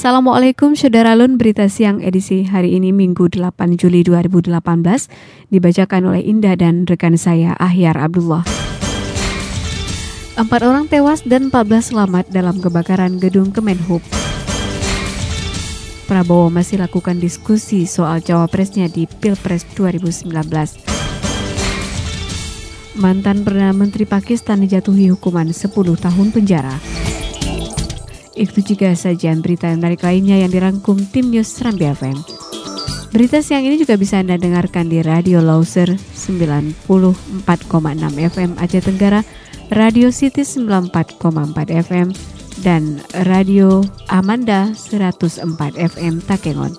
Assalamualaikum Saudara Lun, berita siang edisi hari ini Minggu 8 Juli 2018 dibacakan oleh Indah dan rekan saya Ahyar Abdullah. Empat orang tewas dan 14 selamat dalam kebakaran gedung Kemenhub. Prabowo masih lakukan diskusi soal cawapresnya di Pilpres 2019. Mantan Perdana Menteri Pakistan dijatuhi hukuman 10 tahun penjara. Itu juga sajian berita yang menarik lainnya yang dirangkum tim News Serambi FM. Berita siang ini juga bisa Anda dengarkan di Radio Lauser 94,6 FM Aceh Tenggara, Radio City 94,4 FM, dan Radio Amanda 104 FM Takengon.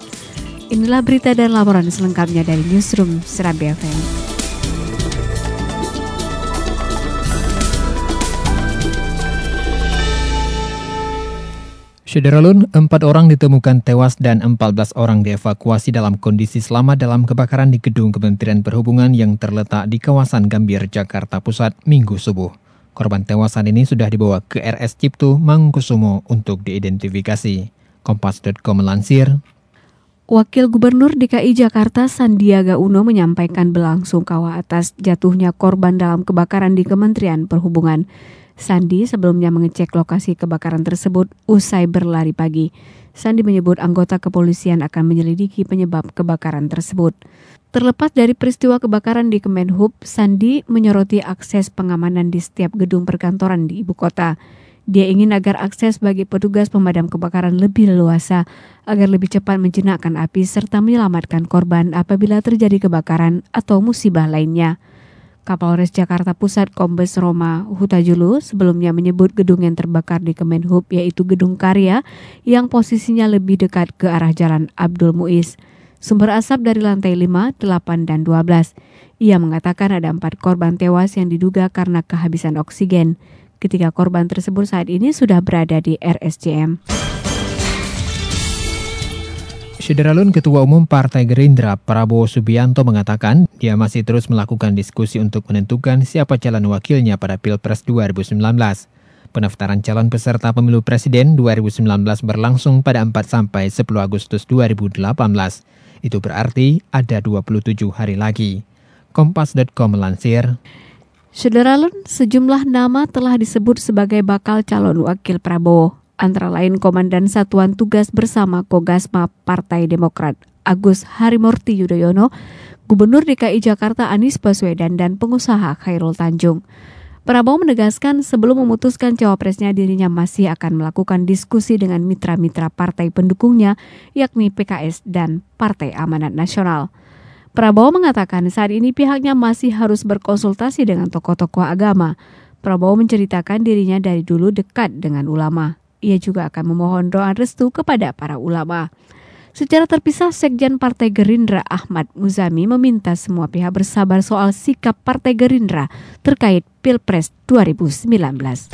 Inilah berita dan laporan selengkapnya dari Newsroom Serambi FM. Syederalun, empat orang ditemukan tewas dan 14 orang dievakuasi dalam kondisi selamat dalam kebakaran di gedung Kementerian Perhubungan yang terletak di kawasan Gambir, Jakarta Pusat, Minggu subuh. Korban tewasan ini sudah dibawa ke RS Ciptu, Mangkusumo untuk diidentifikasi. Kompas.com melansir, Wakil Gubernur DKI Jakarta Sandiaga Uno menyampaikan kawah atas jatuhnya korban dalam kebakaran di Kementerian Perhubungan. Sandi sebelumnya mengecek lokasi kebakaran tersebut usai berlari pagi. Sandi menyebut anggota kepolisian akan menyelidiki penyebab kebakaran tersebut. Terlepas dari peristiwa kebakaran di Kemenhub, Sandi menyoroti akses pengamanan di setiap gedung perkantoran di ibu kota. Dia ingin agar akses bagi petugas pemadam kebakaran lebih leluasa agar lebih cepat menjenakkan api serta menyelamatkan korban apabila terjadi kebakaran atau musibah lainnya. Kapolres Jakarta Pusat Kombes Roma Hutajulu sebelumnya menyebut gedung yang terbakar di Kemenhub yaitu Gedung Karya yang posisinya lebih dekat ke arah Jalan Abdul Muiz. Sumber asap dari lantai 5, 8, dan 12. Ia mengatakan ada empat korban tewas yang diduga karena kehabisan oksigen. Ketiga korban tersebut saat ini sudah berada di RSCM. Syederalun Ketua Umum Partai Gerindra Prabowo Subianto mengatakan dia masih terus melakukan diskusi untuk menentukan siapa calon wakilnya pada Pilpres 2019. Pendaftaran calon peserta pemilu presiden 2019 berlangsung pada 4 sampai 10 Agustus 2018. Itu berarti ada 27 hari lagi. Kompas.com melansir, Syederalun, sejumlah nama telah disebut sebagai bakal calon wakil Prabowo antara lain Komandan Satuan Tugas Bersama Kogasma Partai Demokrat Agus Harimurti Yudhoyono, Gubernur DKI Jakarta Anies Baswedan, dan pengusaha Khairul Tanjung. Prabowo menegaskan sebelum memutuskan cawapresnya dirinya masih akan melakukan diskusi dengan mitra-mitra partai pendukungnya yakni PKS dan Partai Amanat Nasional. Prabowo mengatakan saat ini pihaknya masih harus berkonsultasi dengan tokoh-tokoh agama. Prabowo menceritakan dirinya dari dulu dekat dengan ulama. Ia juga akan memohon doa restu kepada para ulama. Secara terpisah, Sekjen Partai Gerindra Ahmad Muzami meminta semua pihak bersabar soal sikap Partai Gerindra terkait Pilpres 2019.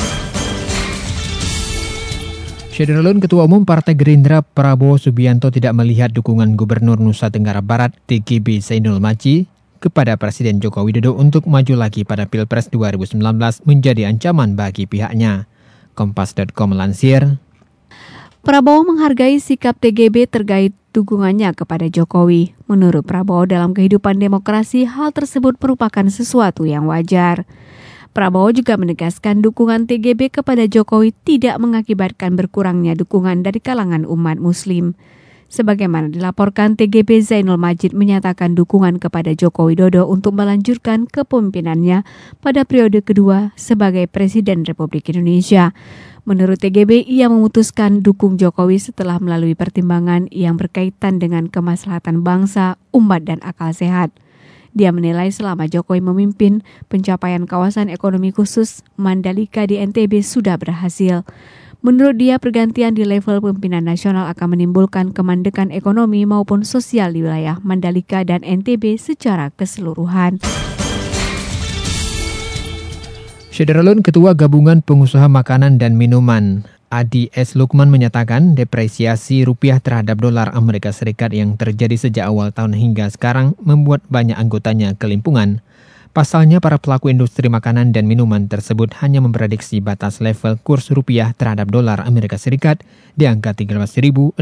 Syederalun Ketua Umum Partai Gerindra Prabowo Subianto tidak melihat dukungan Gubernur Nusa Tenggara Barat TGB Zainul Maji kepada Presiden Joko Widodo untuk maju lagi pada Pilpres 2019 menjadi ancaman bagi pihaknya. Kompas.com melansir, Prabowo menghargai sikap TGB terkait dukungannya kepada Jokowi. Menurut Prabowo dalam kehidupan demokrasi hal tersebut merupakan sesuatu yang wajar. Prabowo juga menegaskan dukungan TGB kepada Jokowi tidak mengakibatkan berkurangnya dukungan dari kalangan umat muslim. Sebagaimana dilaporkan, TGB Zainul Majid menyatakan dukungan kepada Joko Widodo untuk melanjutkan kepemimpinannya pada periode kedua sebagai Presiden Republik Indonesia. Menurut TGB, ia memutuskan dukung Jokowi setelah melalui pertimbangan yang berkaitan dengan kemaslahatan bangsa, umat, dan akal sehat. Dia menilai selama Jokowi memimpin, pencapaian kawasan ekonomi khusus Mandalika di NTB sudah berhasil. Menurut dia, pergantian di level pimpinan nasional akan menimbulkan kemandekan ekonomi maupun sosial di wilayah Mandalika dan NTB secara keseluruhan. Syederalun Ketua Gabungan Pengusaha Makanan dan Minuman Adi S. Lukman menyatakan depresiasi rupiah terhadap dolar Amerika Serikat yang terjadi sejak awal tahun hingga sekarang membuat banyak anggotanya kelimpungan. Pasalnya para pelaku industri makanan dan minuman tersebut hanya memprediksi batas level kurs rupiah terhadap dolar Amerika Serikat di angka 13.600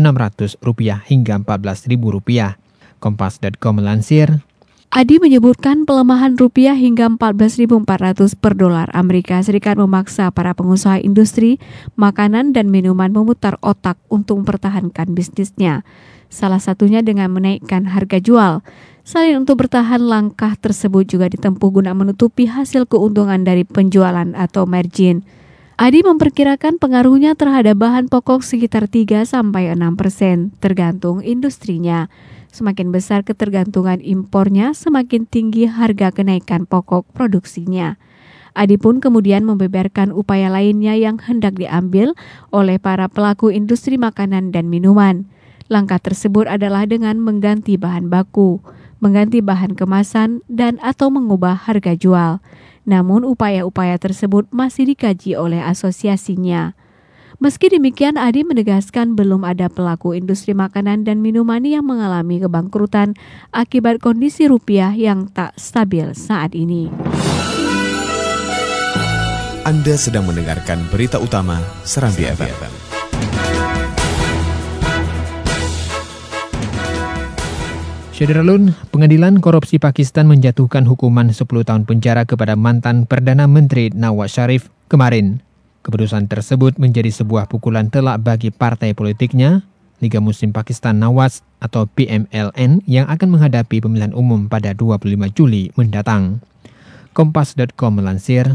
rupiah hingga 14.000 rupiah. Kompas.com melansir, Adi menyebutkan pelemahan rupiah hingga 14.400 per dolar Amerika Serikat memaksa para pengusaha industri, makanan, dan minuman memutar otak untuk mempertahankan bisnisnya. Salah satunya dengan menaikkan harga jual. Selain untuk bertahan, langkah tersebut juga ditempuh guna menutupi hasil keuntungan dari penjualan atau margin. Adi memperkirakan pengaruhnya terhadap bahan pokok sekitar 3-6 persen, tergantung industrinya. Semakin besar ketergantungan impornya, semakin tinggi harga kenaikan pokok produksinya. Adi pun kemudian membeberkan upaya lainnya yang hendak diambil oleh para pelaku industri makanan dan minuman. Langkah tersebut adalah dengan mengganti bahan baku, mengganti bahan kemasan, dan atau mengubah harga jual. Namun upaya-upaya tersebut masih dikaji oleh asosiasinya. Meski demikian, Adi menegaskan belum ada pelaku industri makanan dan minuman yang mengalami kebangkrutan akibat kondisi rupiah yang tak stabil saat ini. Anda sedang mendengarkan berita utama Serambi FM. Syederalun, Pengadilan Korupsi Pakistan menjatuhkan hukuman 10 tahun penjara kepada mantan Perdana Menteri Nawaz Sharif kemarin. Keputusan tersebut menjadi sebuah pukulan telak bagi partai politiknya, Liga Muslim Pakistan Nawaz atau PMLN yang akan menghadapi pemilihan umum pada 25 Juli mendatang. Kompas.com melansir,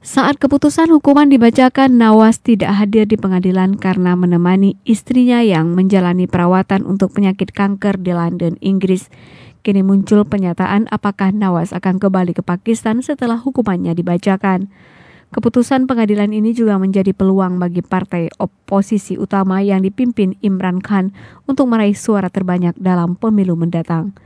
saat keputusan hukuman dibacakan, Nawaz tidak hadir di pengadilan karena menemani istrinya yang menjalani perawatan untuk penyakit kanker di London, Inggris. Kini muncul penyataan apakah Nawaz akan kembali ke Pakistan setelah hukumannya dibacakan. Keputusan pengadilan ini juga menjadi peluang bagi partai oposisi utama yang dipimpin Imran Khan untuk meraih suara terbanyak dalam pemilu mendatang.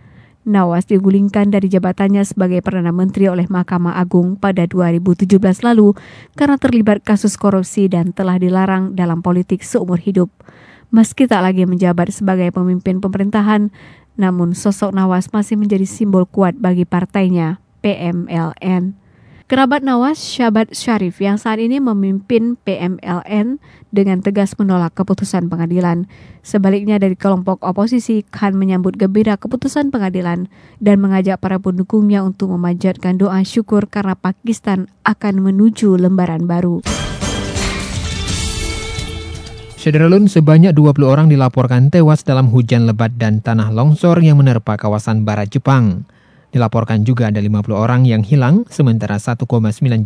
Nawaz digulingkan dari jabatannya sebagai Perdana Menteri oleh Mahkamah Agung pada 2017 lalu karena terlibat kasus korupsi dan telah dilarang dalam politik seumur hidup. Meski tak lagi menjabat sebagai pemimpin pemerintahan, namun sosok Nawaz masih menjadi simbol kuat bagi partainya, PMLN. Kerabat Nawaz Syabat Syarif yang saat ini memimpin PMLN dengan tegas menolak keputusan pengadilan. Sebaliknya dari kelompok oposisi, Khan menyambut gembira keputusan pengadilan dan mengajak para pendukungnya untuk memanjatkan doa syukur karena Pakistan akan menuju lembaran baru. Sederalun sebanyak 20 orang dilaporkan tewas dalam hujan lebat dan tanah longsor yang menerpa kawasan barat Jepang. Dilaporkan juga ada 50 orang yang hilang, sementara 1,9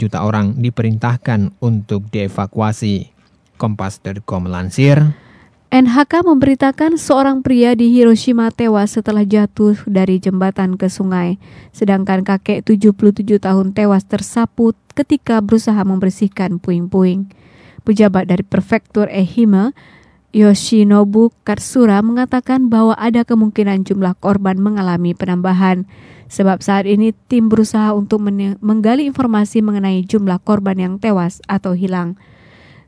juta orang diperintahkan untuk dievakuasi. Kompas.com melansir, NHK memberitakan seorang pria di Hiroshima tewas setelah jatuh dari jembatan ke sungai, sedangkan kakek 77 tahun tewas tersapu ketika berusaha membersihkan puing-puing. Pejabat dari prefektur Ehime, Yoshinobu Katsura mengatakan bahwa ada kemungkinan jumlah korban mengalami penambahan. Sebab saat ini tim berusaha untuk menggali informasi mengenai jumlah korban yang tewas atau hilang.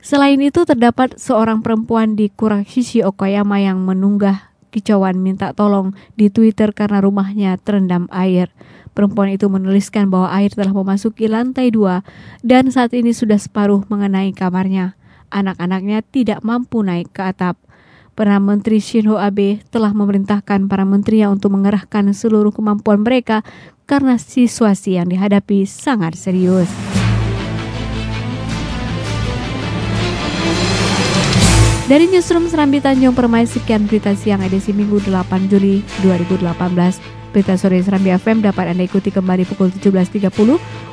Selain itu terdapat seorang perempuan di Kurashishi Okayama yang menunggah kicauan minta tolong di Twitter karena rumahnya terendam air. Perempuan itu menuliskan bahwa air telah memasuki lantai dua dan saat ini sudah separuh mengenai kamarnya. Anak-anaknya tidak mampu naik ke atap. Perdana Menteri Shinzo Abe telah memerintahkan para menterinya untuk mengerahkan seluruh kemampuan mereka karena situasi yang dihadapi sangat serius. Dari Newsroom Serambi Tanjung Permai, sekian berita siang edisi Minggu 8 Juli 2018. Berita sore Serambi FM dapat Anda ikuti kembali pukul 17.30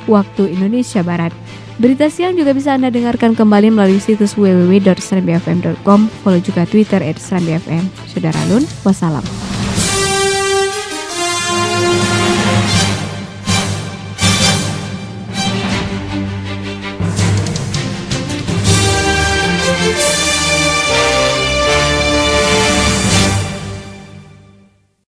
waktu Indonesia Barat. Berita siang juga bisa Anda dengarkan kembali melalui situs www.serambifm.com. Follow juga Twitter at Serambifm. Saudara Lun, wassalam.